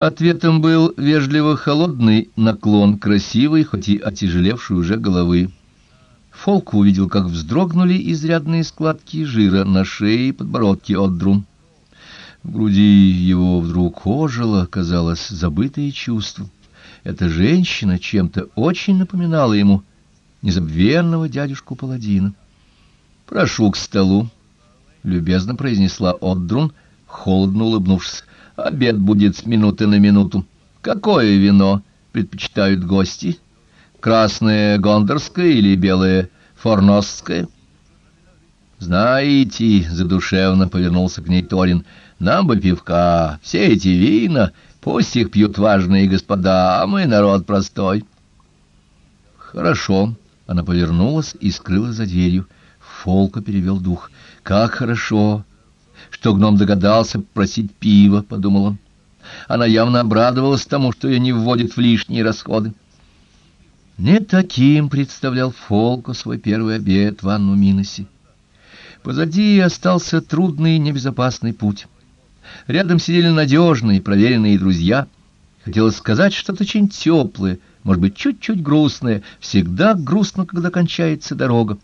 Ответом был вежливо холодный наклон красивой, хоть и отяжелевшей уже головы. Фолк увидел, как вздрогнули изрядные складки жира на шее и подбородке Отдрун. В груди его вдруг ожило, казалось, забытое чувство. Эта женщина чем-то очень напоминала ему незабвенного дядюшку Паладина. «Прошу к столу», — любезно произнесла Отдрун, холодно улыбнувшись. Обед будет с минуты на минуту. Какое вино предпочитают гости? Красное гондорское или белое форносское? Знаете, задушевно повернулся к ней Торин, нам бы пивка, все эти вина, пусть их пьют важные господа, а мы народ простой. Хорошо, она повернулась и скрылась за дверью. Фолка перевел дух. Как хорошо! Что гном догадался просить пива, — подумал он. Она явно обрадовалась тому, что ее не вводит в лишние расходы. Не таким представлял Фолко свой первый обед в Анну Миносе. Позади остался трудный и небезопасный путь. Рядом сидели надежные, проверенные друзья. Хотелось сказать что-то очень теплое, может быть, чуть-чуть грустное. Всегда грустно, когда кончается дорога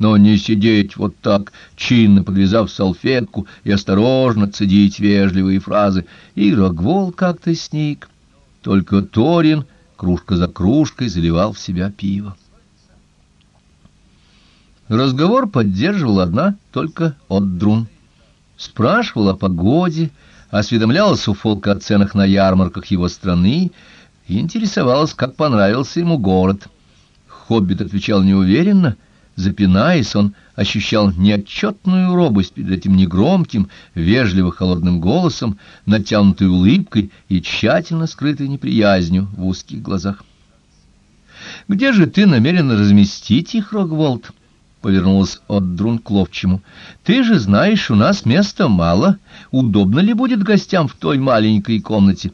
но не сидеть вот так, чинно подвязав салфетку и осторожно цедить вежливые фразы. И Рогвол как-то сник. Только Торин кружка за кружкой заливал в себя пиво. Разговор поддерживал одна только Отдрун. Спрашивал о погоде, осведомлялась у Фолка о ценах на ярмарках его страны и интересовалась, как понравился ему город. Хоббит отвечал неуверенно — Запинаясь, он ощущал неотчетную робость перед этим негромким, вежливо холодным голосом, натянутой улыбкой и тщательно скрытой неприязнью в узких глазах. «Где же ты намерен разместить их, Рогволд?» — повернулась от Друн к ловчему. «Ты же знаешь, у нас места мало. Удобно ли будет гостям в той маленькой комнате?»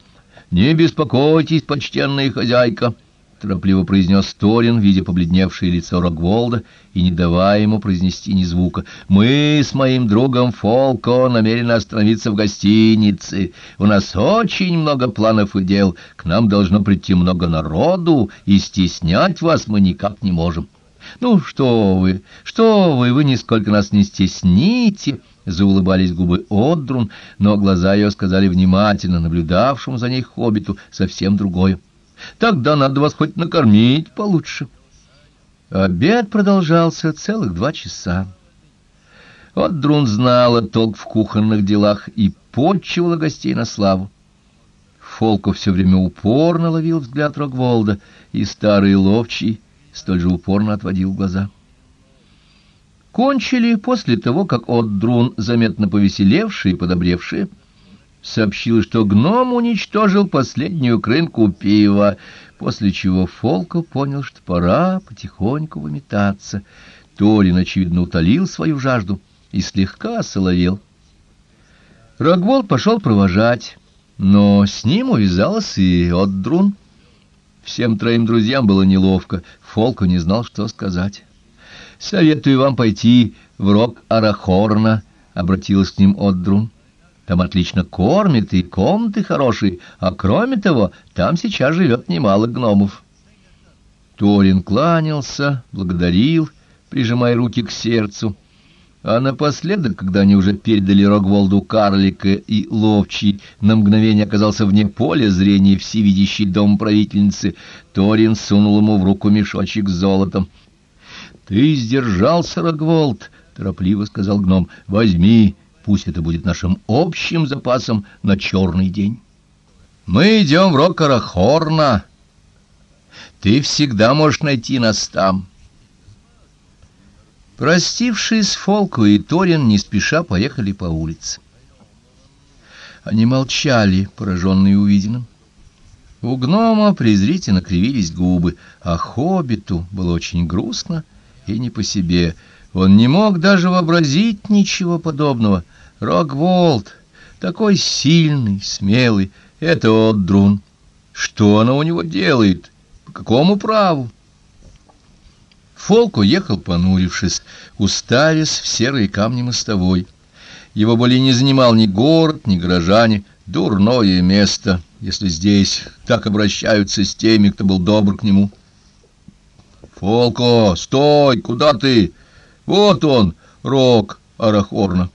«Не беспокойтесь, почтенная хозяйка!» — торопливо произнес Торин, видя побледневшее лицо Рогволда и не давая ему произнести ни звука. «Мы с моим другом Фолко намерены остановиться в гостинице. У нас очень много планов и дел. К нам должно прийти много народу, и стеснять вас мы никак не можем». «Ну, что вы, что вы, вы нисколько нас не стесните!» Заулыбались губы Отдрун, но глаза ее сказали внимательно наблюдавшему за ней хоббиту совсем другое. Тогда надо вас хоть накормить получше. Обед продолжался целых два часа. Вот Друн знала толк в кухонных делах и подчивала гостей на славу. Фолков все время упорно ловил взгляд Рогволда, и старый ловчий столь же упорно отводил глаза. Кончили после того, как Отдрун, заметно повеселевший и подобревший, сообщил, что гном уничтожил последнюю крынку пива, после чего Фолко понял, что пора потихоньку выметаться. Торин, очевидно, утолил свою жажду и слегка соловел. Рогвол пошел провожать, но с ним увязался и Отдрун. Всем троим друзьям было неловко, Фолко не знал, что сказать. «Советую вам пойти в рог Арахорна», — обратилась к ним Отдрун. Там отлично кормят и комнаты хорошие, а кроме того, там сейчас живет немало гномов. Торин кланялся, благодарил, прижимая руки к сердцу. А напоследок, когда они уже передали Рогволду карлика и ловчий, на мгновение оказался вне поля зрения всевидящий дом правительницы, Торин сунул ему в руку мешочек с золотом. — Ты сдержался, Рогволд, — торопливо сказал гном. — Возьми, — Пусть это будет нашим общим запасом на черный день. Мы идем в Рокарахорна. Ты всегда можешь найти нас там. Простившись, Фолку и Торин не спеша поехали по улице. Они молчали, пораженные увиденным. У гнома презрительно кривились губы, а хоббиту было очень грустно и не по себе. Он не мог даже вообразить ничего подобного — Рогволд, такой сильный, смелый, это Отдрун. Что она у него делает? По какому праву? Фолк уехал, понурившись, уставясь в серые камни мостовой. Его более не занимал ни город, ни горожане, Дурное место, если здесь так обращаются с теми, кто был добр к нему. «Фолко, стой! Куда ты? Вот он, рог Арахорна!»